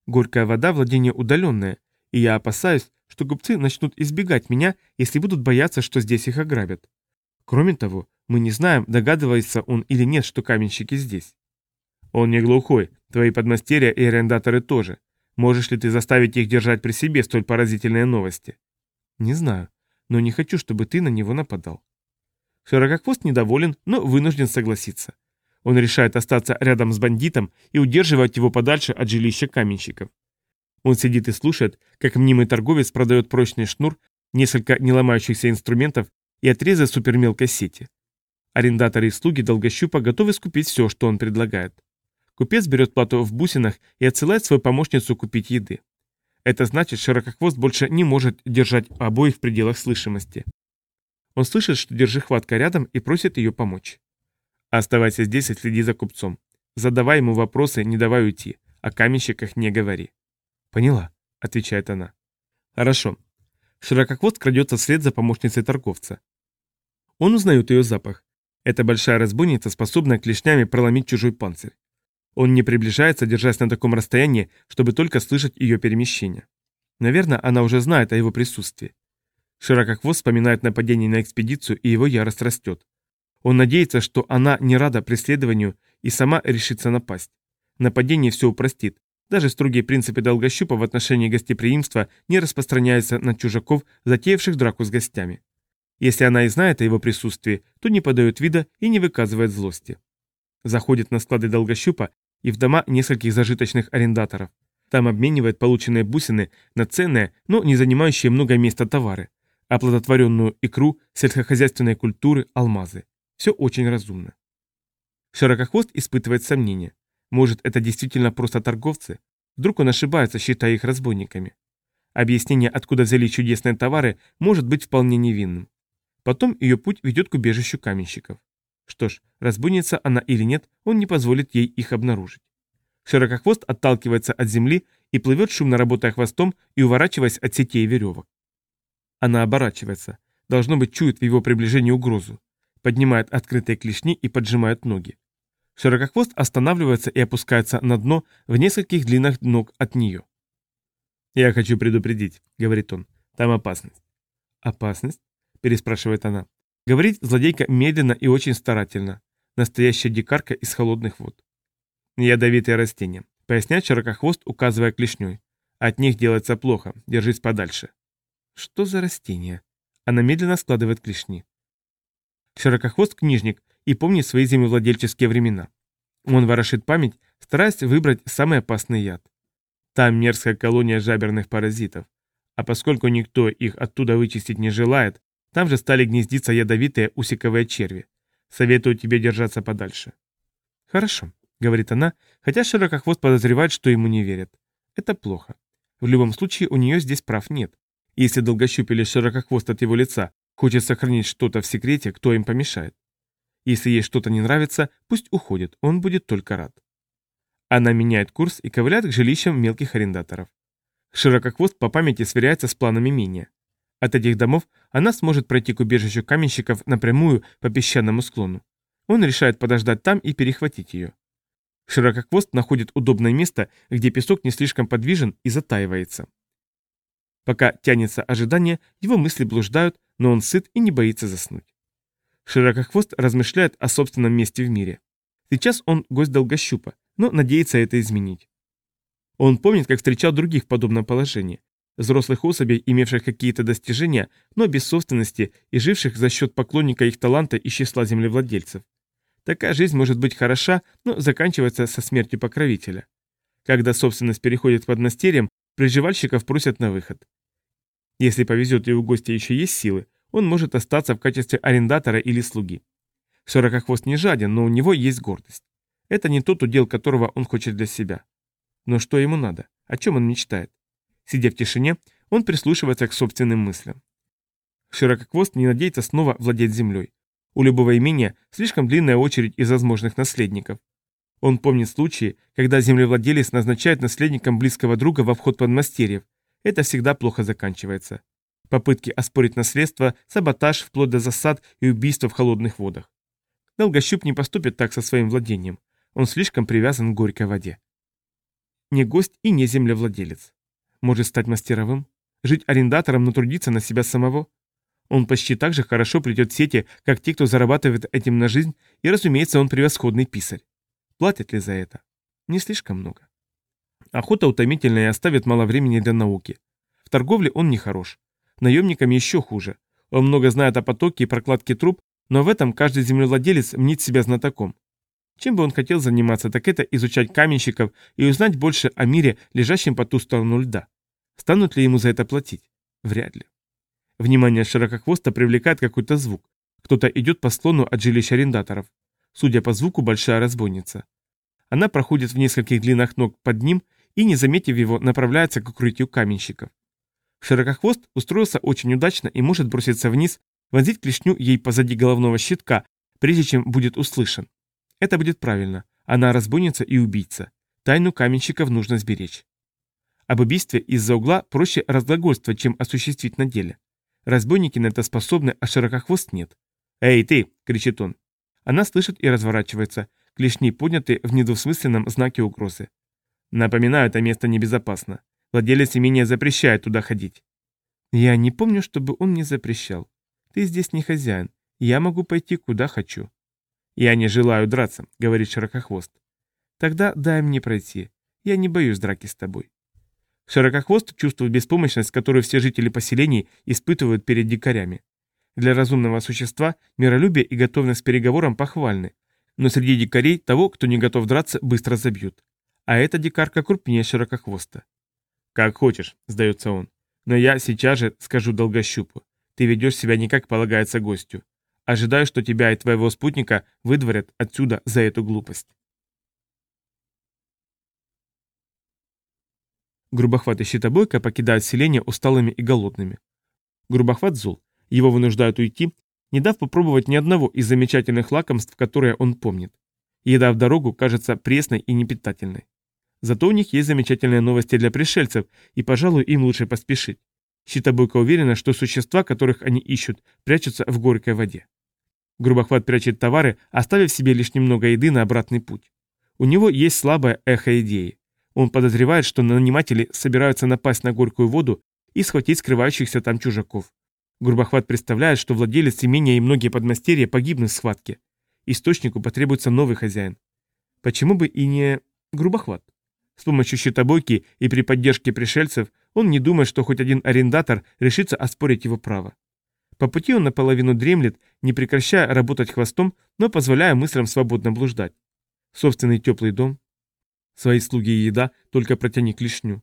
Горькая вода – владение удаленное, и я опасаюсь, что губцы начнут избегать меня, если будут бояться, что здесь их ограбят. Кроме того, мы не знаем, догадывается он или нет, что каменщики здесь. Он не глухой, твои подмастерья и арендаторы тоже. Можешь ли ты заставить их держать при себе столь поразительные новости? Не знаю, но не хочу, чтобы ты на него нападал. Широкохвост недоволен, но вынужден согласиться. Он решает остаться рядом с бандитом и удерживать его подальше от жилища каменщиков. Он сидит и слушает, как мнимый торговец продает прочный шнур, несколько неломающихся инструментов и отрезы супермелкой сети. Арендаторы и слуги долгощупа готовы скупить все, что он предлагает. Купец берет плату в бусинах и отсылает свою помощницу купить еды. Это значит, широкохвост больше не может держать обоих в пределах слышимости. Он слышит, что держи хватка рядом и просит ее помочь. Оставайся здесь и следи за купцом. Задавай ему вопросы, не давай уйти. О каменщиках не говори. Поняла, отвечает она. Хорошо. Широкохвост крадется вслед за помощницей торговца. Он узнает ее запах. Эта большая разбойница, способная клешнями проломить чужой панцирь. Он не приближается, держась на таком расстоянии, чтобы только слышать ее перемещение. Наверное, она уже знает о его присутствии. Широкохвост вспоминает нападение на экспедицию, и его ярость растет. Он надеется, что она не рада преследованию и сама решится напасть. Нападение все упростит. Даже строгие принципы долгощупа в отношении гостеприимства не распространяются на чужаков, затеявших драку с гостями. Если она и знает о его присутствии, то не подает вида и не выказывает злости. Заходит на склады долгощупа и в дома нескольких зажиточных арендаторов. Там обменивает полученные бусины на ценные, но не занимающие много места товары, оплодотворенную икру, сельскохозяйственной культуры, алмазы. Все очень разумно. Широкохвост испытывает сомнения. Может, это действительно просто торговцы? Вдруг он ошибается, считая их разбойниками? Объяснение, откуда взяли чудесные товары, может быть вполне невинным. Потом ее путь ведет к убежищу каменщиков. Что ж, разбойница она или нет, он не позволит ей их обнаружить. Широкохвост отталкивается от земли и плывет, шумно работая хвостом и уворачиваясь от сетей и веревок. Она оборачивается. Должно быть, чует в его приближении угрозу. Поднимает открытые клешни и поджимает ноги. Широкохвост останавливается и опускается на дно в нескольких длинных ног от нее. «Я хочу предупредить», — говорит он. «Там опасность». «Опасность?» — переспрашивает она. Говорит злодейка медленно и очень старательно. Настоящая дикарка из холодных вод. Ядовитые растения. Поясняет широкохвост, указывая клешней. От них делается плохо, держись подальше. Что за растения? Она медленно складывает клешни. Широкохвост книжник и помнит свои землевладельческие времена. Он ворошит память, стараясь выбрать самый опасный яд. Там мерзкая колония жаберных паразитов. А поскольку никто их оттуда вычистить не желает, там же стали гнездиться ядовитые усиковые черви. Советую тебе держаться подальше. Хорошо, говорит она, хотя Широкохвост подозревает, что ему не верят. Это плохо. В любом случае у нее здесь прав нет. Если долгощуп или Широкохвост от его лица хочет сохранить что-то в секрете, кто им помешает? Если ей что-то не нравится, пусть уходит, он будет только рад. Она меняет курс и ковыляет к жилищам мелких арендаторов. Широкохвост по памяти сверяется с планами имения. От этих домов она сможет пройти к убежищу каменщиков напрямую по песчаному склону. Он решает подождать там и перехватить ее. Широкохвост находит удобное место, где песок не слишком подвижен и затаивается. Пока тянется ожидание, его мысли блуждают, но он сыт и не боится заснуть. Широкохвост размышляет о собственном месте в мире. Сейчас он гость долгощупа, но надеется это изменить. Он помнит, как встречал других в подобном положении. Взрослых особей, имевших какие-то достижения, но без собственности и живших за счет поклонника их таланта и числа землевладельцев. Такая жизнь может быть хороша, но заканчивается со смертью покровителя. Когда собственность переходит к подмастерьям, приживальщиков просят на выход. Если повезет и у гостя еще есть силы, он может остаться в качестве арендатора или слуги. Широкохвост не жаден, но у него есть гордость. Это не тот удел, которого он хочет для себя. Но что ему надо? О чем он мечтает? Сидя в тишине, он прислушивается к собственным мыслям. Широкохвост не надеется снова владеть землей. У любого имения слишком длинная очередь из возможных наследников. Он помнит случаи, когда землевладелец назначает наследником близкого друга во вход подмастерьев. Это всегда плохо заканчивается. Попытки оспорить наследство, саботаж, вплоть до засад и убийства в холодных водах. Долгощуп не поступит так со своим владением. Он слишком привязан к горькой воде. Не гость и не землевладелец. Может стать мастеровым? Жить арендатором, но трудиться на себя самого? Он почти так же хорошо в сети, как те, кто зарабатывает этим на жизнь, и, разумеется, он превосходный писарь. Платят ли за это? Не слишком много. Охота утомительная и оставит мало времени для науки. В торговле он не хорош. Наемникам еще хуже. Он много знает о потоке и прокладке труб, но в этом каждый землевладелец мнит себя знатоком. Чем бы он хотел заниматься, так это изучать каменщиков и узнать больше о мире, лежащем по ту сторону льда. Станут ли ему за это платить? Вряд ли. Внимание широкохвоста привлекает какой-то звук. Кто-то идет по склону от жилища арендаторов. Судя по звуку, большая разбойница. Она проходит в нескольких длинных ног под ним и, не заметив его, направляется к укрытию каменщиков. Широкохвост устроился очень удачно и может броситься вниз, вонзить клешню ей позади головного щитка, прежде чем будет услышан. Это будет правильно. Она разбойница и убийца. Тайну каменщиков нужно сберечь. Об убийстве из-за угла проще разглагольствовать, чем осуществить на деле. Разбойники на это способны, а широкохвост нет. «Эй, ты!» — кричит он. Она слышит и разворачивается, клешни подняты в недвусмысленном знаке угрозы. Напоминаю, это место небезопасно. Владелец имения запрещает туда ходить. Я не помню, чтобы он не запрещал. Ты здесь не хозяин. Я могу пойти куда хочу. Я не желаю драться, говорит Широкохвост. Тогда дай мне пройти. Я не боюсь драки с тобой. Широкохвост чувствует беспомощность, которую все жители поселений испытывают перед дикарями. Для разумного существа миролюбие и готовность к переговорам похвальны, но среди дикарей того, кто не готов драться, быстро забьют. А эта дикарка крупнее широкохвоста. «Как хочешь», — сдается он. «Но я сейчас же скажу долгощупу. Ты ведешь себя не как полагается гостю. Ожидаю, что тебя и твоего спутника выдворят отсюда за эту глупость». Грубохват и щитобойка покидают селение усталыми и голодными. Грубохват зол. Его вынуждают уйти, не дав попробовать ни одного из замечательных лакомств, которые он помнит. Еда в дорогу кажется пресной и непитательной. Зато у них есть замечательные новости для пришельцев, и, пожалуй, им лучше поспешить. Щитобойка уверена, что существа, которых они ищут, прячутся в горькой воде. Грубохват прячет товары, оставив себе лишь немного еды на обратный путь. У него есть слабое эхо идеи. Он подозревает, что наниматели собираются напасть на горькую воду и схватить скрывающихся там чужаков. Грубохват представляет, что владелец имения и многие подмастерья погибнут в схватке. Источнику потребуется новый хозяин. Почему бы и не грубохват? С помощью щитобойки и при поддержке пришельцев он не думает, что хоть один арендатор решится оспорить его право. По пути он наполовину дремлет, не прекращая работать хвостом, но позволяя мыслям свободно блуждать. Собственный теплый дом, Свои слуги и еда только протяни клешню.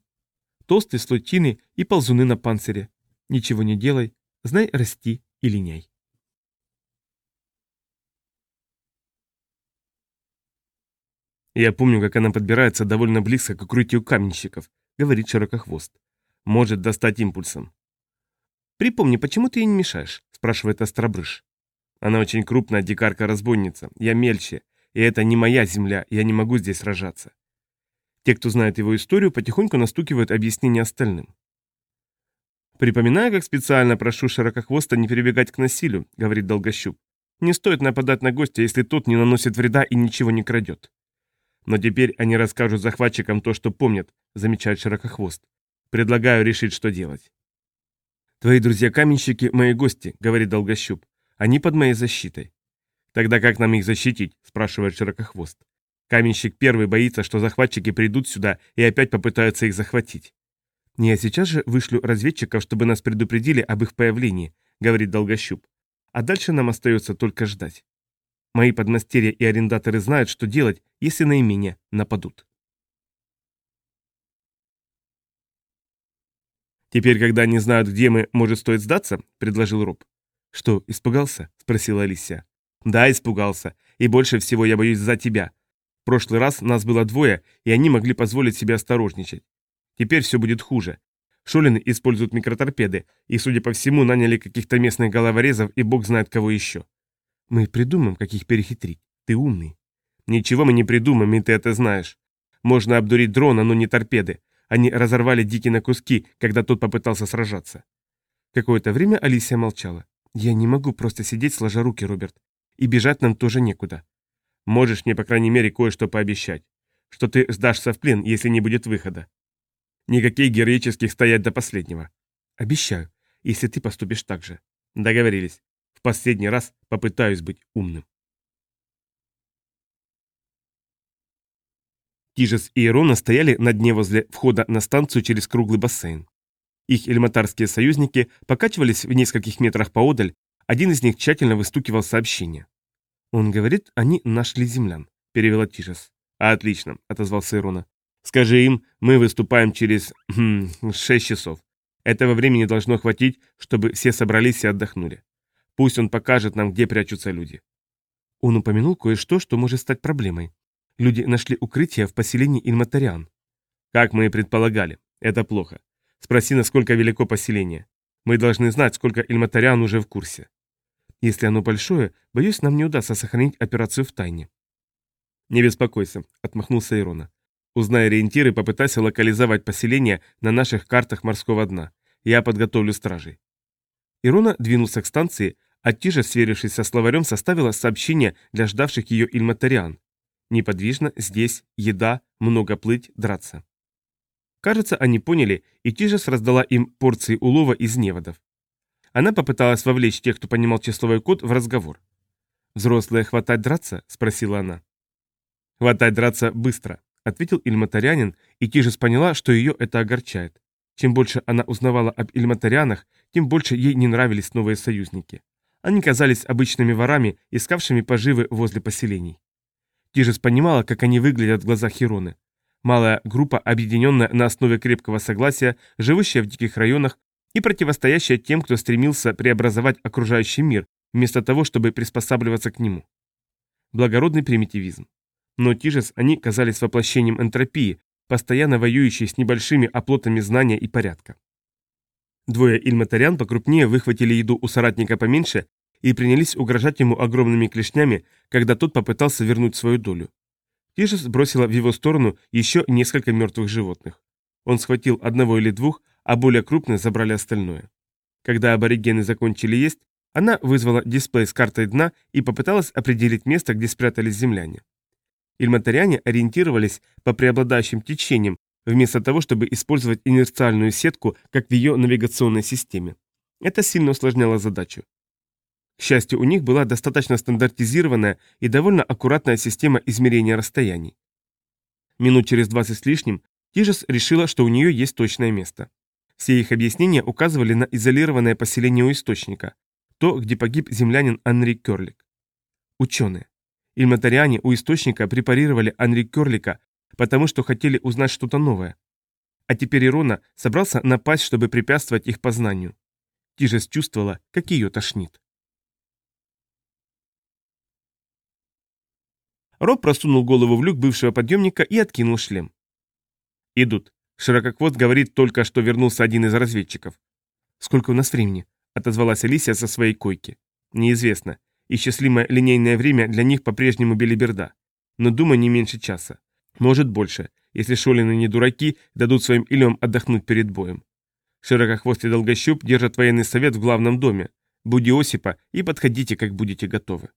Толстый слой тины и ползуны на панцире. Ничего не делай, знай расти и линяй. Я помню, как она подбирается довольно близко к укрытию каменщиков, говорит широкохвост. Может достать импульсом. «Припомни, почему ты ей не мешаешь?» – спрашивает Остробрыш. «Она очень крупная дикарка-разбойница, я мельче, и это не моя земля, я не могу здесь сражаться. Те, кто знает его историю, потихоньку настукивают объяснения остальным. «Припоминаю, как специально прошу Широкохвоста не перебегать к насилию», — говорит Долгощуп. «Не стоит нападать на гостя, если тот не наносит вреда и ничего не крадет». Но теперь они расскажут захватчикам то, что помнят, замечает Широкохвост. Предлагаю решить, что делать. «Твои друзья-каменщики – мои гости», – говорит Долгощуп. «Они под моей защитой». «Тогда как нам их защитить?» – спрашивает Широкохвост. Каменщик первый боится, что захватчики придут сюда и опять попытаются их захватить. «Не, я сейчас же вышлю разведчиков, чтобы нас предупредили об их появлении», — говорит Долгощуп. «А дальше нам остается только ждать. Мои подмастерья и арендаторы знают, что делать, если на имение нападут». «Теперь, когда они знают, где мы, может, стоит сдаться?» — предложил Роб. «Что, испугался?» — спросила Алисия. «Да, испугался. И больше всего я боюсь за тебя прошлый раз нас было двое, и они могли позволить себе осторожничать. Теперь все будет хуже. Шолины используют микроторпеды, и, судя по всему, наняли каких-то местных головорезов и бог знает кого еще. Мы придумаем, как их перехитрить. Ты умный. Ничего мы не придумаем, и ты это знаешь. Можно обдурить дрона, но не торпеды. Они разорвали Дики на куски, когда тот попытался сражаться. Какое-то время Алисия молчала. «Я не могу просто сидеть сложа руки, Роберт. И бежать нам тоже некуда. Можешь мне, по крайней мере, кое-что пообещать. Что ты сдашься в плен, если не будет выхода. Никаких героических стоять до последнего. Обещаю, если ты поступишь так же. Договорились. В последний раз попытаюсь быть умным. Тижес и Ирона стояли на дне возле входа на станцию через круглый бассейн. Их элементарские союзники покачивались в нескольких метрах поодаль, один из них тщательно выстукивал сообщение. «Он говорит, они нашли землян», — перевела Тишес. «Отлично», — отозвался Ирона. «Скажи им, мы выступаем через... Хм, шесть часов. Этого времени должно хватить, чтобы все собрались и отдохнули. Пусть он покажет нам, где прячутся люди». Он упомянул кое-что, что может стать проблемой. Люди нашли укрытие в поселении Ильматариан. Как мы и предполагали. Это плохо. Спроси, насколько велико поселение. Мы должны знать, сколько Ильматариан уже в курсе. Если оно большое, боюсь, нам не удастся сохранить операцию в тайне. Не беспокойся, отмахнулся Ирона. Узнай ориентиры, попытайся локализовать поселение на наших картах морского дна. Я подготовлю стражей. Ирона двинулся к станции, а Тижа, сверившись со словарем, составила сообщение для ждавших ее ильматариан. Неподвижно, здесь, еда, много плыть, драться. Кажется, они поняли, и Тижес раздала им порции улова из неводов. Она попыталась вовлечь тех, кто понимал числовой код, в разговор. «Взрослые хватать драться?» – спросила она. «Хватать драться быстро», – ответил Ильматарянин, и Тижес поняла, что ее это огорчает. Чем больше она узнавала об Ильматарянах, тем больше ей не нравились новые союзники. Они казались обычными ворами, искавшими поживы возле поселений. Тижес понимала, как они выглядят в глазах Хироны. Малая группа, объединенная на основе крепкого согласия, живущая в диких районах, и противостоящая тем, кто стремился преобразовать окружающий мир, вместо того, чтобы приспосабливаться к нему. Благородный примитивизм. Но Тижес они казались воплощением энтропии, постоянно воюющей с небольшими оплотами знания и порядка. Двое ильматарян покрупнее выхватили еду у соратника поменьше и принялись угрожать ему огромными клешнями, когда тот попытался вернуть свою долю. Тижес бросила в его сторону еще несколько мертвых животных. Он схватил одного или двух, а более крупные забрали остальное. Когда аборигены закончили есть, она вызвала дисплей с картой дна и попыталась определить место, где спрятались земляне. Ильматаряне ориентировались по преобладающим течениям, вместо того, чтобы использовать инерциальную сетку, как в ее навигационной системе. Это сильно усложняло задачу. К счастью, у них была достаточно стандартизированная и довольно аккуратная система измерения расстояний. Минут через 20 с лишним Тижес решила, что у нее есть точное место. Все их объяснения указывали на изолированное поселение у источника, то, где погиб землянин Анри Керлик. Ученые. Ильматариане у источника препарировали Анри Керлика, потому что хотели узнать что-то новое. А теперь Ирона собрался напасть, чтобы препятствовать их познанию. Тижес чувствовала, как ее тошнит. Роб просунул голову в люк бывшего подъемника и откинул шлем. «Идут», Ширококвост говорит только, что вернулся один из разведчиков. «Сколько у нас времени?» – отозвалась Алисия со своей койки. «Неизвестно. Исчислимое линейное время для них по-прежнему белиберда. Но, думаю, не меньше часа. Может, больше, если Шолины не дураки, дадут своим илем отдохнуть перед боем. Широкохвост и Долгощуп держат военный совет в главном доме. Буди Осипа и подходите, как будете готовы».